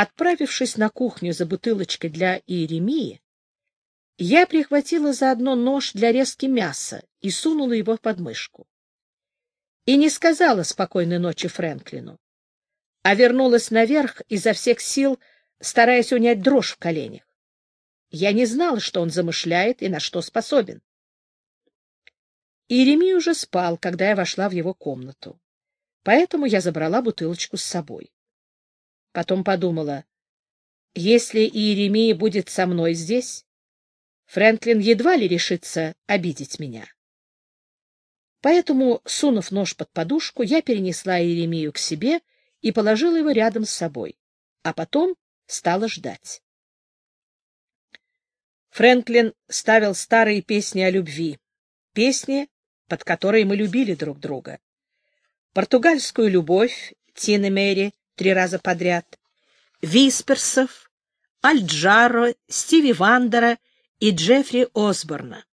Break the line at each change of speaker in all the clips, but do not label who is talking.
Отправившись на кухню за бутылочкой для Иеремии, я прихватила заодно нож для резки мяса и сунула его под мышку. И не сказала спокойной ночи Фрэнклину, а вернулась наверх изо всех сил, стараясь унять дрожь в коленях. Я не знала, что он замышляет и на что способен. Иеремий уже спал, когда я вошла в его комнату, поэтому я забрала бутылочку с собой. Потом подумала, если Иеремия будет со мной здесь, Фрэнклин едва ли решится обидеть меня. Поэтому, сунув нож под подушку, я перенесла Иеремию к себе и положила его рядом с собой, а потом стала ждать. Фрэнклин ставил старые песни о любви, песни, под которые мы любили друг друга. Португальскую любовь Тины Мэри три раза подряд, Висперсов, Альджаро, Стиви Вандера и Джеффри Осборна.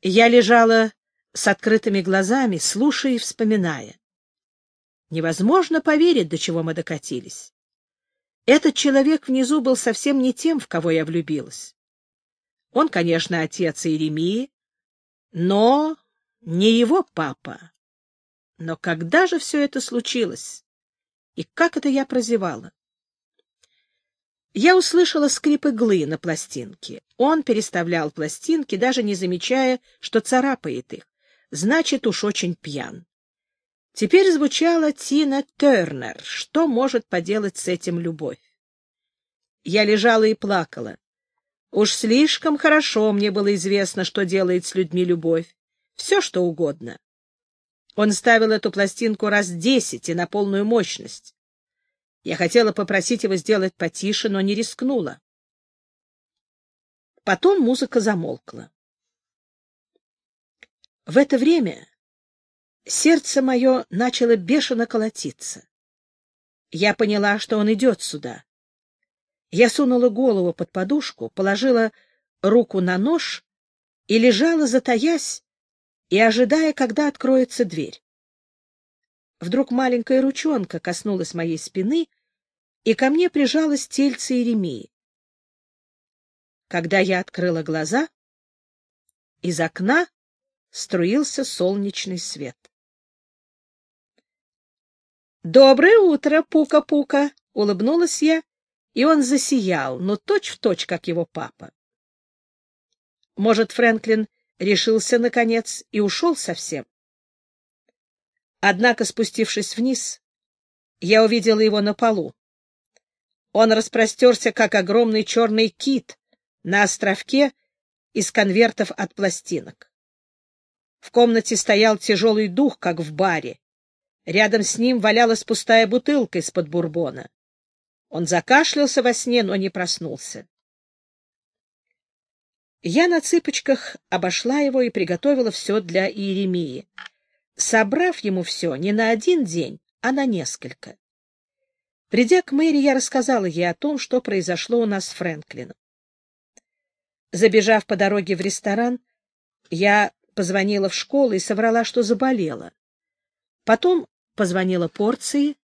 Я лежала с открытыми глазами, слушая и вспоминая. Невозможно поверить, до чего мы докатились. Этот человек внизу был совсем не тем, в кого я влюбилась. Он, конечно, отец Иеремии, но не его папа. Но когда же все это случилось? И как это я прозевала? Я услышала скрип иглы на пластинке. Он переставлял пластинки, даже не замечая, что царапает их. Значит, уж очень пьян. Теперь звучала Тина Тернер. Что может поделать с этим любовь? Я лежала и плакала. Уж слишком хорошо мне было известно, что делает с людьми любовь. Все, что угодно. Он ставил эту пластинку раз десять и на полную мощность. Я хотела попросить его сделать потише, но не рискнула. Потом музыка замолкла. В это время Сердце мое начало бешено колотиться. Я поняла, что он идет сюда. Я сунула голову под подушку, положила руку на нож и лежала, затаясь, и ожидая, когда откроется дверь. Вдруг маленькая ручонка коснулась моей спины, и ко мне прижалась тельце Иеремии. Когда я открыла глаза, из окна струился солнечный свет. «Доброе утро, Пука-Пука!» — улыбнулась я, и он засиял, но точь-в-точь, как его папа. Может, Фрэнклин решился, наконец, и ушел совсем? Однако, спустившись вниз, я увидела его на полу. Он распростерся, как огромный черный кит на островке из конвертов от пластинок. В комнате стоял тяжелый дух, как в баре, Рядом с ним валялась пустая бутылка из-под бурбона. Он закашлялся во сне, но не проснулся. Я на цыпочках обошла его и приготовила все для Иеремии, собрав ему все не на один день, а на несколько. Придя к Мэри, я рассказала ей о том, что произошло у нас с Фрэнклином. Забежав по дороге в ресторан, я позвонила в школу и соврала, что заболела. Потом позвонила порции,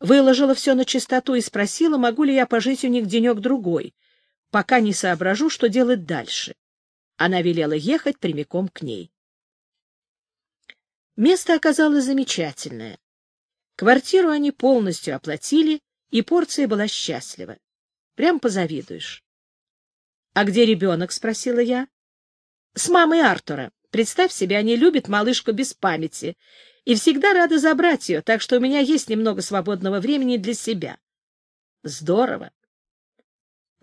выложила все на чистоту и спросила, могу ли я пожить у них денек-другой, пока не соображу, что делать дальше. Она велела ехать прямиком к ней. Место оказалось замечательное. Квартиру они полностью оплатили, и порция была счастлива. Прям позавидуешь. — А где ребенок? — спросила я. — С мамой Артура. Представь себе, они любят малышку без памяти и всегда рада забрать ее, так что у меня есть немного свободного времени для себя. Здорово.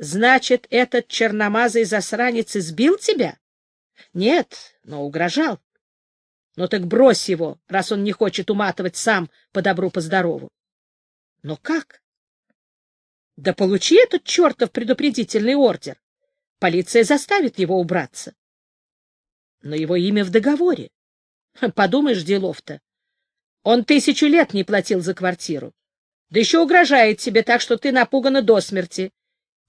Значит, этот черномазый засранец избил тебя? Нет, но угрожал. Ну так брось его, раз он не хочет уматывать сам по добру, по здорову. Но как? Да получи этот чертов предупредительный ордер. Полиция заставит его убраться. Но его имя в договоре. Подумаешь, делов-то. Он тысячу лет не платил за квартиру. Да еще угрожает тебе так, что ты напугана до смерти.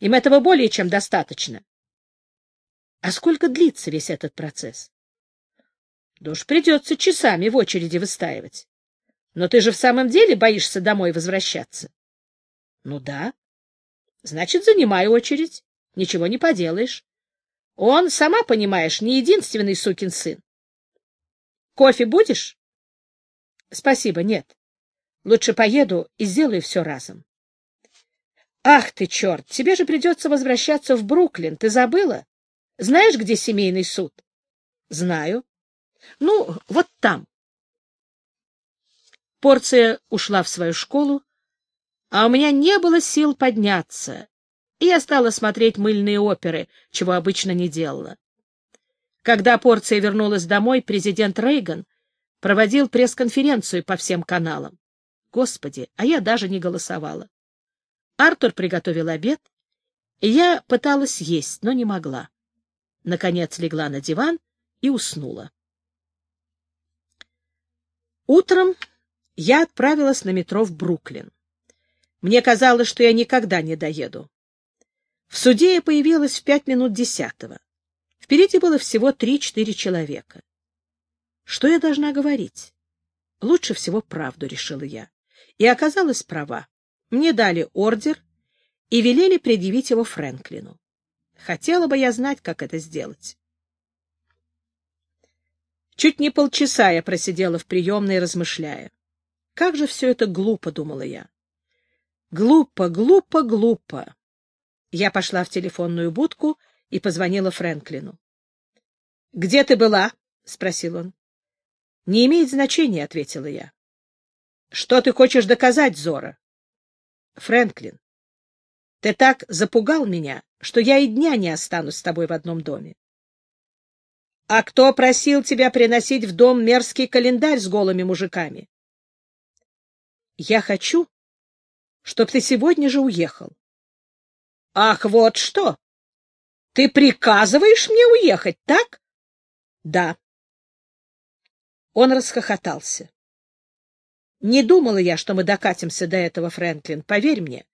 Им этого более чем достаточно. А сколько длится весь этот процесс? Да уж придется часами в очереди выстаивать. Но ты же в самом деле боишься домой возвращаться? Ну да. Значит, занимай очередь. Ничего не поделаешь. Он, сама понимаешь, не единственный сукин сын. Кофе будешь? Спасибо, нет. Лучше поеду и сделаю все разом. Ах ты, черт, тебе же придется возвращаться в Бруклин. Ты забыла? Знаешь, где семейный суд? Знаю. Ну, вот там. Порция ушла в свою школу, а у меня не было сил подняться, и я стала смотреть мыльные оперы, чего обычно не делала. Когда порция вернулась домой, президент Рейган проводил пресс-конференцию по всем каналам. Господи, а я даже не голосовала. Артур приготовил обед, и я пыталась есть, но не могла. Наконец легла на диван и уснула. Утром я отправилась на метро в Бруклин. Мне казалось, что я никогда не доеду. В суде я появилась в пять минут десятого. Впереди было всего три-четыре человека. Что я должна говорить? Лучше всего правду, решила я. И оказалась права. Мне дали ордер и велели предъявить его Фрэнклину. Хотела бы я знать, как это сделать. Чуть не полчаса я просидела в приемной, размышляя. Как же все это глупо, думала я. Глупо, глупо, глупо. Я пошла в телефонную будку и позвонила Фрэнклину. — Где ты была? — спросил он. — Не имеет значения, — ответила я. — Что ты хочешь доказать, Зора? — Фрэнклин, ты так запугал меня, что я и дня не останусь с тобой в одном доме. — А кто просил тебя приносить в дом мерзкий календарь с голыми мужиками? — Я хочу, чтоб ты сегодня же уехал. — Ах, вот что! Ты приказываешь мне уехать, так? — Да. Он расхохотался. Не думала я, что мы докатимся до этого, Фрэнклин, поверь мне.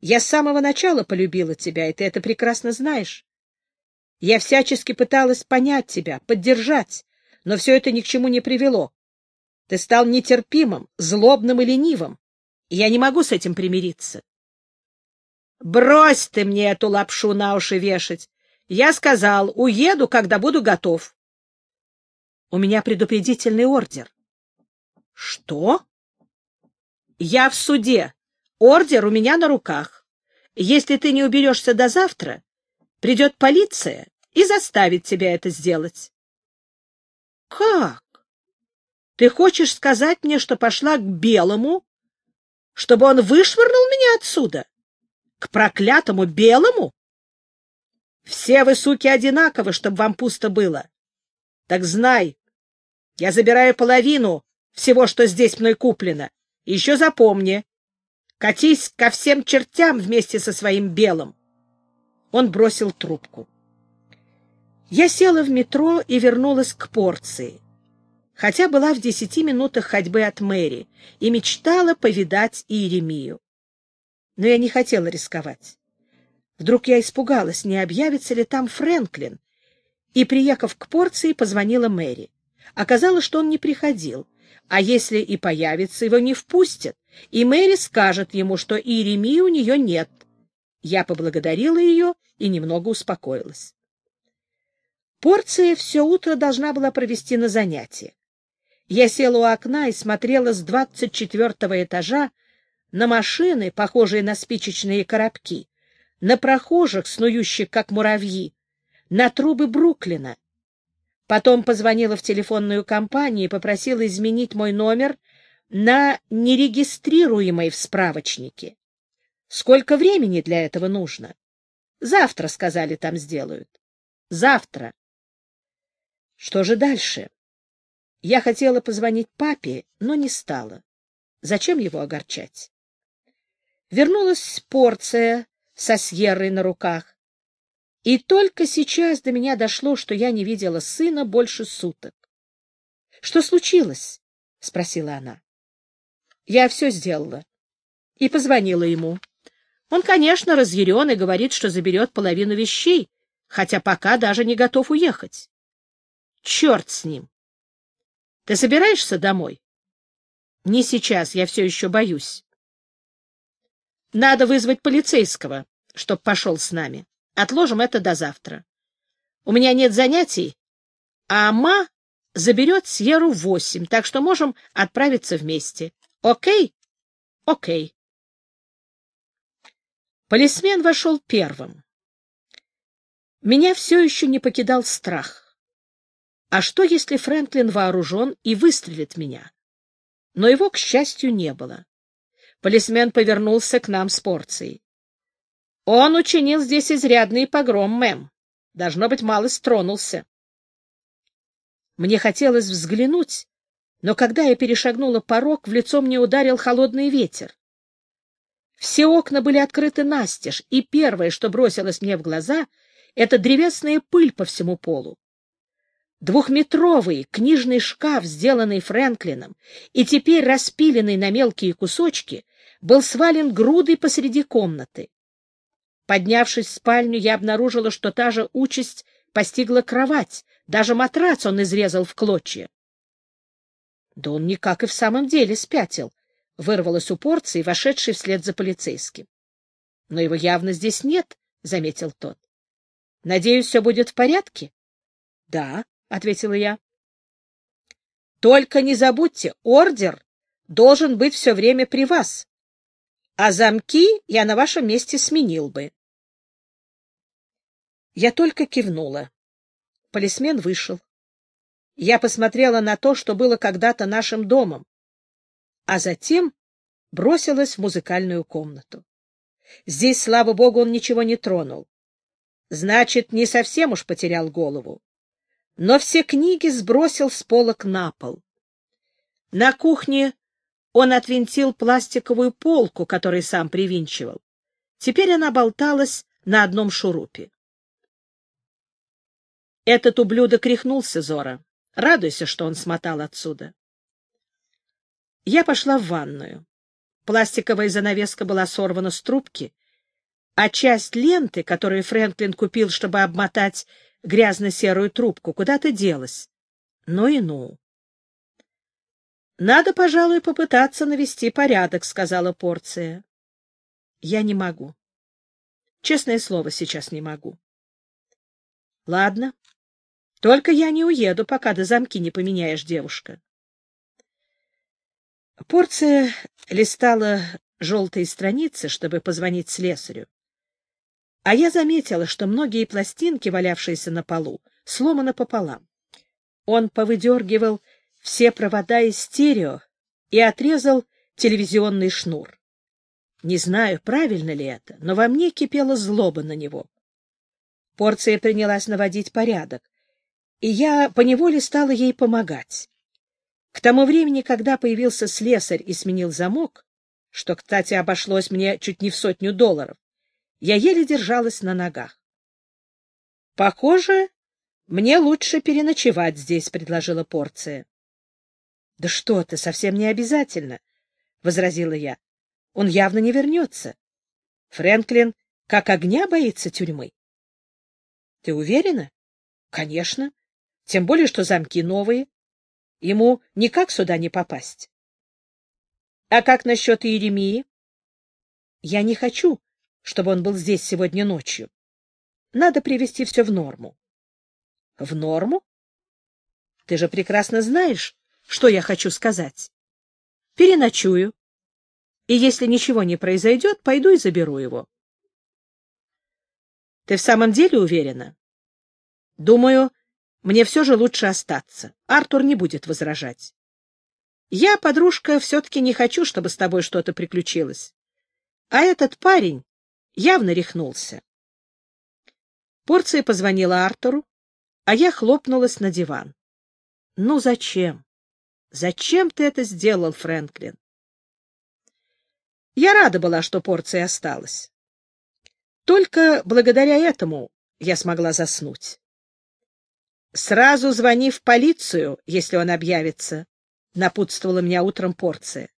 Я с самого начала полюбила тебя, и ты это прекрасно знаешь. Я всячески пыталась понять тебя, поддержать, но все это ни к чему не привело. Ты стал нетерпимым, злобным и ленивым, и я не могу с этим примириться. Брось ты мне эту лапшу на уши вешать. Я сказал, уеду, когда буду готов. У меня предупредительный ордер. Что? Я в суде. Ордер у меня на руках. Если ты не уберешься до завтра, Придет полиция и заставит тебя это сделать. — Как? Ты хочешь сказать мне, что пошла к Белому, чтобы он вышвырнул меня отсюда? К проклятому Белому? Все вы, суки, одинаковы, чтобы вам пусто было. Так знай, я забираю половину всего, что здесь мной куплено. Еще запомни, катись ко всем чертям вместе со своим Белым. Он бросил трубку. Я села в метро и вернулась к порции, хотя была в десяти минутах ходьбы от Мэри и мечтала повидать Иеремию. Но я не хотела рисковать. Вдруг я испугалась, не объявится ли там Фрэнклин, и, приехав к порции, позвонила Мэри. Оказалось, что он не приходил, а если и появится, его не впустят, и Мэри скажет ему, что Иеремии у нее нет. Я поблагодарила ее и немного успокоилась. Порция все утро должна была провести на занятии. Я села у окна и смотрела с двадцать четвертого этажа на машины, похожие на спичечные коробки, на прохожих, снующих как муравьи, на трубы Бруклина. Потом позвонила в телефонную компанию и попросила изменить мой номер на нерегистрируемый в справочнике. Сколько времени для этого нужно? Завтра, сказали, там сделают. Завтра. Что же дальше? Я хотела позвонить папе, но не стала. Зачем его огорчать? Вернулась порция со Сьеррой на руках. И только сейчас до меня дошло, что я не видела сына больше суток. — Что случилось? — спросила она. — Я все сделала. И позвонила ему. Он, конечно, разъярен и говорит, что заберет половину вещей, хотя пока даже не готов уехать. Черт с ним! Ты собираешься домой? Не сейчас, я все еще боюсь. Надо вызвать полицейского, чтоб пошел с нами. Отложим это до завтра. У меня нет занятий, а Ма заберет Сьеру восемь, так что можем отправиться вместе. Окей? Окей. Полисмен вошел первым. Меня все еще не покидал страх. А что, если Фрэнклин вооружен и выстрелит меня? Но его, к счастью, не было. Полисмен повернулся к нам с порцией. Он учинил здесь изрядный погром, мэм. Должно быть, мало стронулся. Мне хотелось взглянуть, но когда я перешагнула порог, в лицо мне ударил холодный ветер. Все окна были открыты настежь, и первое, что бросилось мне в глаза, — это древесная пыль по всему полу. Двухметровый книжный шкаф, сделанный Фрэнклином и теперь распиленный на мелкие кусочки, был свален грудой посреди комнаты. Поднявшись в спальню, я обнаружила, что та же участь постигла кровать, даже матрац он изрезал в клочья. Да он никак и в самом деле спятил, — вырвалась у порции, вошедшей вслед за полицейским. — Но его явно здесь нет, — заметил тот. — Надеюсь, все будет в порядке? — Да, — ответила я. — Только не забудьте, ордер должен быть все время при вас, а замки я на вашем месте сменил бы. Я только кивнула. Полисмен вышел. Я посмотрела на то, что было когда-то нашим домом, а затем бросилась в музыкальную комнату. Здесь, слава богу, он ничего не тронул. Значит, не совсем уж потерял голову. Но все книги сбросил с полок на пол. На кухне он отвинтил пластиковую полку, которую сам привинчивал. Теперь она болталась на одном шурупе. Этот ублюдок рехнулся, Зора. Радуйся, что он смотал отсюда. Я пошла в ванную. Пластиковая занавеска была сорвана с трубки, а часть ленты, которую Фрэнклин купил, чтобы обмотать грязно-серую трубку, куда-то делась. Ну и ну. «Надо, пожалуй, попытаться навести порядок», — сказала порция. «Я не могу. Честное слово, сейчас не могу». «Ладно, только я не уеду, пока до замки не поменяешь, девушка. Порция листала желтые страницы, чтобы позвонить слесарю. А я заметила, что многие пластинки, валявшиеся на полу, сломаны пополам. Он повыдергивал все провода из стерео и отрезал телевизионный шнур. Не знаю, правильно ли это, но во мне кипела злоба на него. Порция принялась наводить порядок и я поневоле стала ей помогать. К тому времени, когда появился слесарь и сменил замок, что, кстати, обошлось мне чуть не в сотню долларов, я еле держалась на ногах. — Похоже, мне лучше переночевать здесь, — предложила порция. — Да что ты, совсем не обязательно, — возразила я. — Он явно не вернется. Фрэнклин как огня боится тюрьмы. — Ты уверена? — Конечно. Тем более, что замки новые. Ему никак сюда не попасть. А как насчет Иеремии? Я не хочу, чтобы он был здесь сегодня ночью. Надо привести все в норму. В норму? Ты же прекрасно знаешь, что я хочу сказать. Переночую. И если ничего не произойдет, пойду и заберу его. Ты в самом деле уверена? Думаю, мне все же лучше остаться. Артур не будет возражать. Я, подружка, все-таки не хочу, чтобы с тобой что-то приключилось. А этот парень явно рехнулся. Порция позвонила Артуру, а я хлопнулась на диван. Ну зачем? Зачем ты это сделал, Фрэнклин? Я рада была, что порция осталась. Только благодаря этому я смогла заснуть. Сразу звони в полицию, если он объявится, — напутствовала меня утром порция.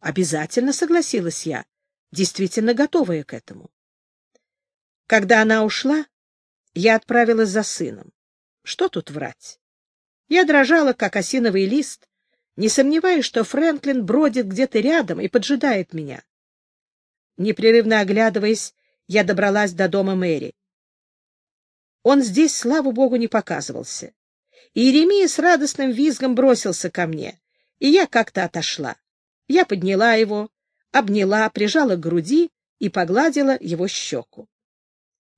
Обязательно согласилась я, действительно готовая к этому. Когда она ушла, я отправилась за сыном. Что тут врать? Я дрожала, как осиновый лист, не сомневаясь, что Фрэнклин бродит где-то рядом и поджидает меня. Непрерывно оглядываясь, я добралась до дома Мэри. Он здесь, слава богу, не показывался. И Еремия с радостным визгом бросился ко мне, и я как-то отошла. Я подняла его, обняла, прижала к груди и погладила его щеку.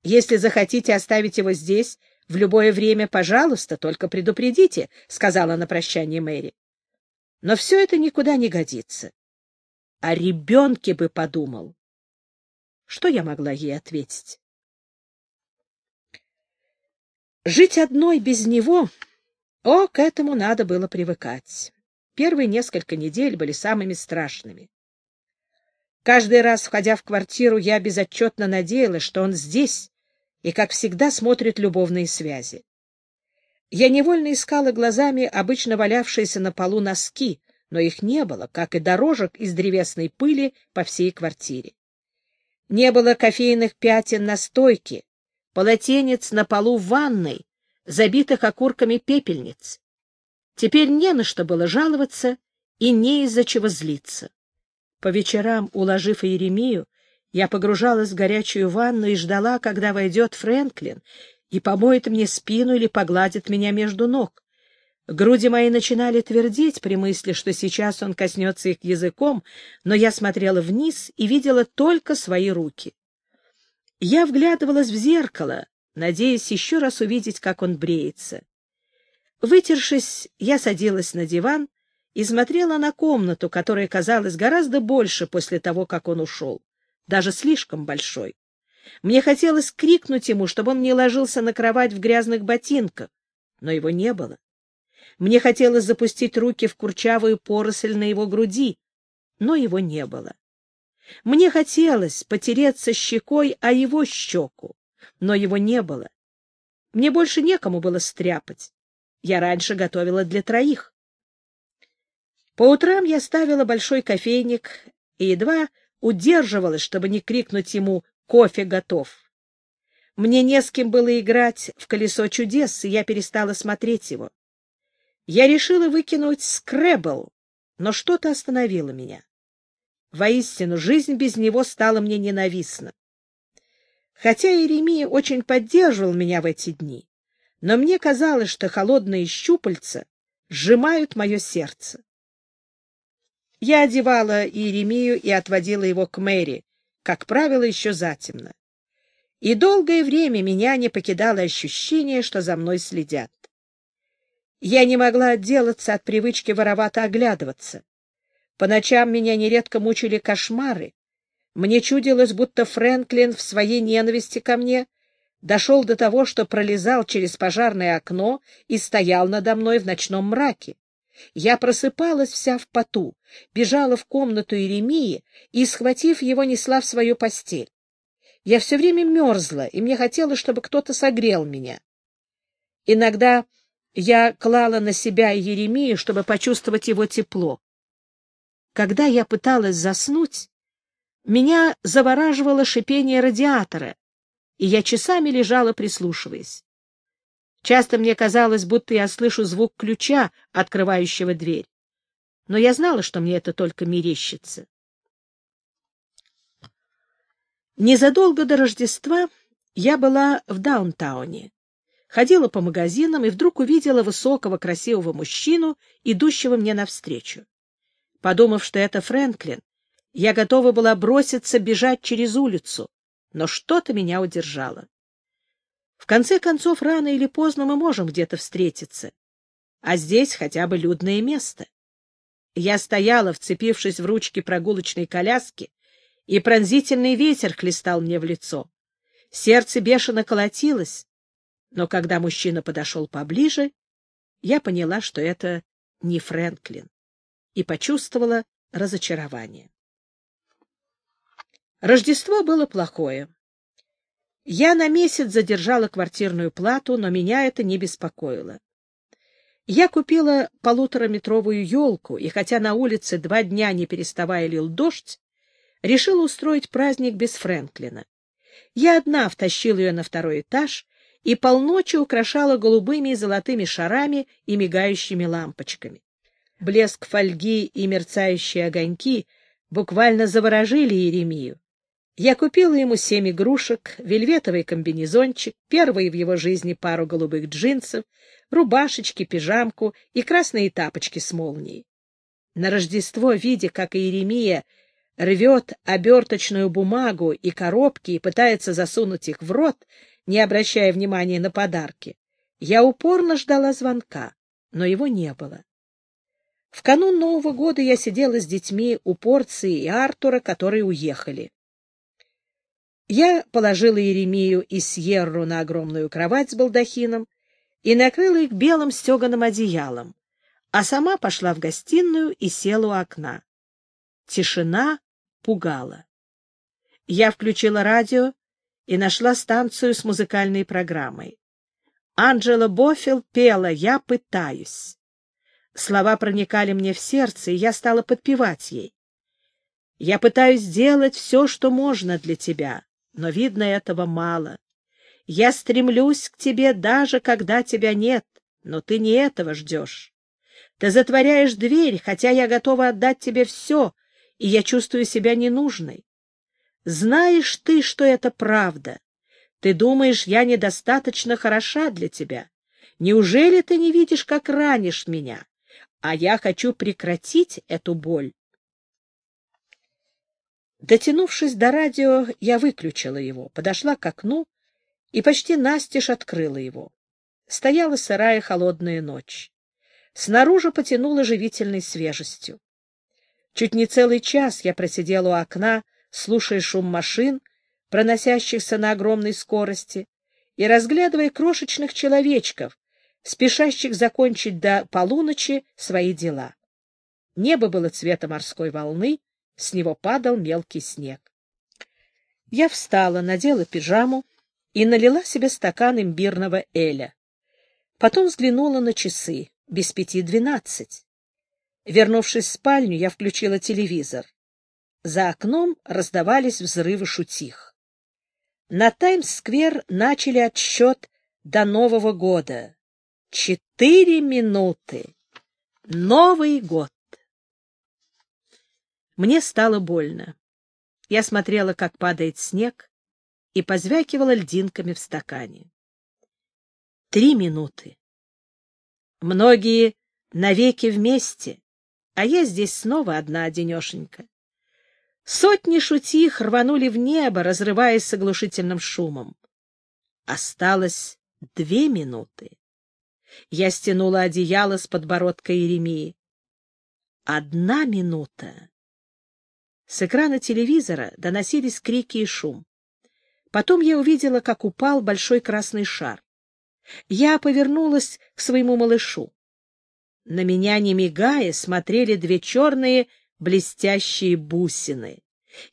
«Если захотите оставить его здесь в любое время, пожалуйста, только предупредите», — сказала на прощание Мэри. «Но все это никуда не годится. О ребенке бы подумал». Что я могла ей ответить? Жить одной без него... О, к этому надо было привыкать. Первые несколько недель были самыми страшными. Каждый раз, входя в квартиру, я безотчетно надеялась, что он здесь и, как всегда, смотрит любовные связи. Я невольно искала глазами обычно валявшиеся на полу носки, но их не было, как и дорожек из древесной пыли по всей квартире. Не было кофейных пятен на стойке, полотенец на полу в ванной, забитых окурками пепельниц. Теперь не на что было жаловаться и не из-за чего злиться. По вечерам, уложив Иеремию, я погружалась в горячую ванну и ждала, когда войдет Фрэнклин и помоет мне спину или погладит меня между ног. Груди мои начинали твердеть при мысли, что сейчас он коснется их языком, но я смотрела вниз и видела только свои руки. Я вглядывалась в зеркало, надеясь еще раз увидеть, как он бреется. Вытершись, я садилась на диван и смотрела на комнату, которая казалась гораздо больше после того, как он ушел, даже слишком большой. Мне хотелось крикнуть ему, чтобы он не ложился на кровать в грязных ботинках, но его не было. Мне хотелось запустить руки в курчавую поросль на его груди, но его не было. Мне хотелось потереться щекой о его щеку, но его не было. Мне больше некому было стряпать. Я раньше готовила для троих. По утрам я ставила большой кофейник и едва удерживалась, чтобы не крикнуть ему «Кофе готов!». Мне не с кем было играть в колесо чудес, и я перестала смотреть его. Я решила выкинуть скребл, но что-то остановило меня. Воистину, жизнь без него стала мне ненавистна. Хотя Иеремия очень поддерживал меня в эти дни, но мне казалось, что холодные щупальца сжимают мое сердце. Я одевала Иеремию и отводила его к Мэри, как правило, еще затемно. И долгое время меня не покидало ощущение, что за мной следят. Я не могла отделаться от привычки воровато оглядываться. По ночам меня нередко мучили кошмары. Мне чудилось, будто Фрэнклин в своей ненависти ко мне дошел до того, что пролезал через пожарное окно и стоял надо мной в ночном мраке. Я просыпалась вся в поту, бежала в комнату Иеремии и, схватив его, несла в свою постель. Я все время мерзла, и мне хотелось, чтобы кто-то согрел меня. Иногда я клала на себя Еремию, чтобы почувствовать его тепло. Когда я пыталась заснуть, меня завораживало шипение радиатора, и я часами лежала, прислушиваясь. Часто мне казалось, будто я слышу звук ключа, открывающего дверь. Но я знала, что мне это только мерещится. Незадолго до Рождества я была в Даунтауне. Ходила по магазинам и вдруг увидела высокого красивого мужчину, идущего мне навстречу. Подумав, что это Фрэнклин, я готова была броситься бежать через улицу, но что-то меня удержало. В конце концов, рано или поздно мы можем где-то встретиться. А здесь хотя бы людное место. Я стояла, вцепившись в ручки прогулочной коляски, и пронзительный ветер хлестал мне в лицо. Сердце бешено колотилось, но когда мужчина подошел поближе, я поняла, что это не Фрэнклин, и почувствовала разочарование. Рождество было плохое. Я на месяц задержала квартирную плату, но меня это не беспокоило. Я купила полутораметровую елку, и хотя на улице два дня не переставая лил дождь, решила устроить праздник без Фрэнклина. Я одна втащила ее на второй этаж и полночи украшала голубыми и золотыми шарами и мигающими лампочками. Блеск фольги и мерцающие огоньки буквально заворожили Еремию. Я купила ему семь игрушек, вельветовый комбинезончик, первый в его жизни пару голубых джинсов, рубашечки, пижамку и красные тапочки с молнией. На Рождество, видя, как Иеремия рвет оберточную бумагу и коробки и пытается засунуть их в рот, не обращая внимания на подарки, я упорно ждала звонка, но его не было. В канун Нового года я сидела с детьми у Порции и Артура, которые уехали. Я положила Еремию и Сьерру на огромную кровать с балдахином и накрыла их белым стеганым одеялом, а сама пошла в гостиную и села у окна. Тишина пугала. Я включила радио и нашла станцию с музыкальной программой. Анджела Боффил пела «Я пытаюсь». Слова проникали мне в сердце, и я стала подпевать ей. «Я пытаюсь сделать все, что можно для тебя, но, видно, этого мало. Я стремлюсь к тебе даже, когда тебя нет, но ты не этого ждешь. Ты затворяешь дверь, хотя я готова отдать тебе все, и я чувствую себя ненужной. Знаешь ты, что это правда. Ты думаешь, я недостаточно хороша для тебя. Неужели ты не видишь, как ранишь меня? А я хочу прекратить эту боль. Дотянувшись до радио, я выключила его, подошла к окну и почти настежь открыла его. Стояла сырая холодная ночь. Снаружи потянуло живительной свежестью. Чуть не целый час я просидела у окна, слушая шум машин, проносящихся на огромной скорости, и разглядывая крошечных человечков, спешащих закончить до полуночи свои дела. Небо было цвета морской волны, с него падал мелкий снег. Я встала, надела пижаму и налила себе стакан имбирного эля. Потом взглянула на часы, без пяти двенадцать. Вернувшись в спальню, я включила телевизор. За окном раздавались взрывы шутих. На Таймс-сквер начали отсчет до Нового года. Четыре минуты. Новый год. Мне стало больно. Я смотрела, как падает снег, и позвякивала льдинками в стакане. Три минуты. Многие навеки вместе, а я здесь снова одна одинешенька. Сотни шутих рванули в небо, разрываясь с оглушительным шумом. Осталось две минуты. Я стянула одеяло с подбородка Еремии. Одна минута. С экрана телевизора доносились крики и шум. Потом я увидела, как упал большой красный шар. Я повернулась к своему малышу. На меня, не мигая, смотрели две черные блестящие бусины.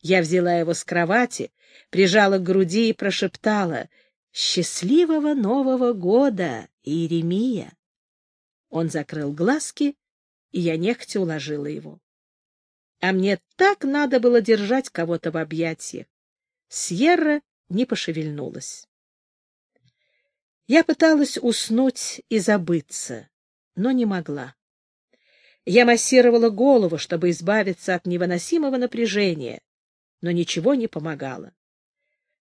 Я взяла его с кровати, прижала к груди и прошептала «Счастливого Нового года, Иеремия!» Он закрыл глазки, и я нехотя уложила его. А мне так надо было держать кого-то в объятиях. Сьерра не пошевельнулась. Я пыталась уснуть и забыться, но не могла. Я массировала голову, чтобы избавиться от невыносимого напряжения, но ничего не помогало.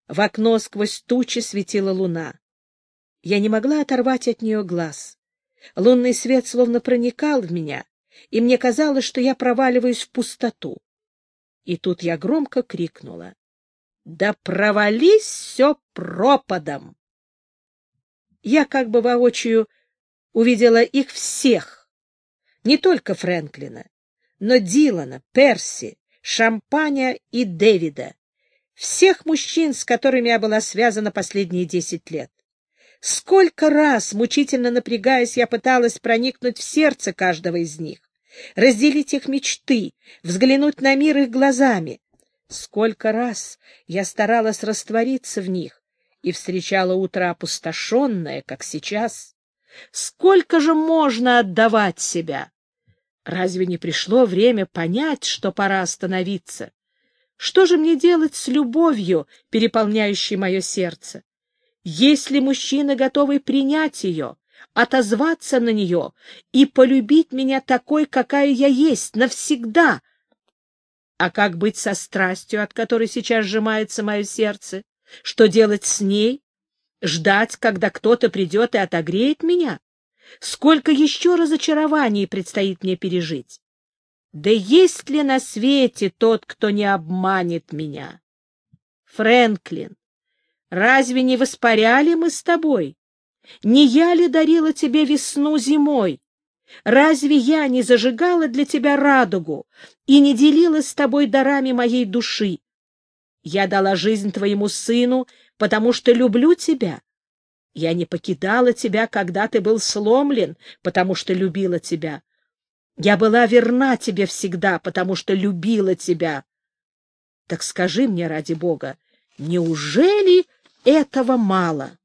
В окно сквозь тучи светила луна. Я не могла оторвать от нее глаз. Лунный свет словно проникал в меня, и мне казалось, что я проваливаюсь в пустоту. И тут я громко крикнула. «Да провались все пропадом!» Я как бы воочию увидела их всех, не только Фрэнклина, но Дилана, Перси, Шампаня и Дэвида, всех мужчин, с которыми я была связана последние десять лет. Сколько раз, мучительно напрягаясь, я пыталась проникнуть в сердце каждого из них, разделить их мечты, взглянуть на мир их глазами. Сколько раз я старалась раствориться в них, и встречала утро опустошенное, как сейчас. Сколько же можно отдавать себя? Разве не пришло время понять, что пора остановиться? Что же мне делать с любовью, переполняющей мое сердце? Если мужчина готовый принять ее, отозваться на нее и полюбить меня такой, какая я есть, навсегда, А как быть со страстью, от которой сейчас сжимается мое сердце? Что делать с ней? Ждать, когда кто-то придет и отогреет меня? Сколько еще разочарований предстоит мне пережить? Да есть ли на свете тот, кто не обманет меня? Фрэнклин, разве не воспаряли мы с тобой? Не я ли дарила тебе весну зимой? Разве я не зажигала для тебя радугу и не делила с тобой дарами моей души? Я дала жизнь твоему сыну, потому что люблю тебя. Я не покидала тебя, когда ты был сломлен, потому что любила тебя. Я была верна тебе всегда, потому что любила тебя. Так скажи мне, ради Бога, неужели этого мало?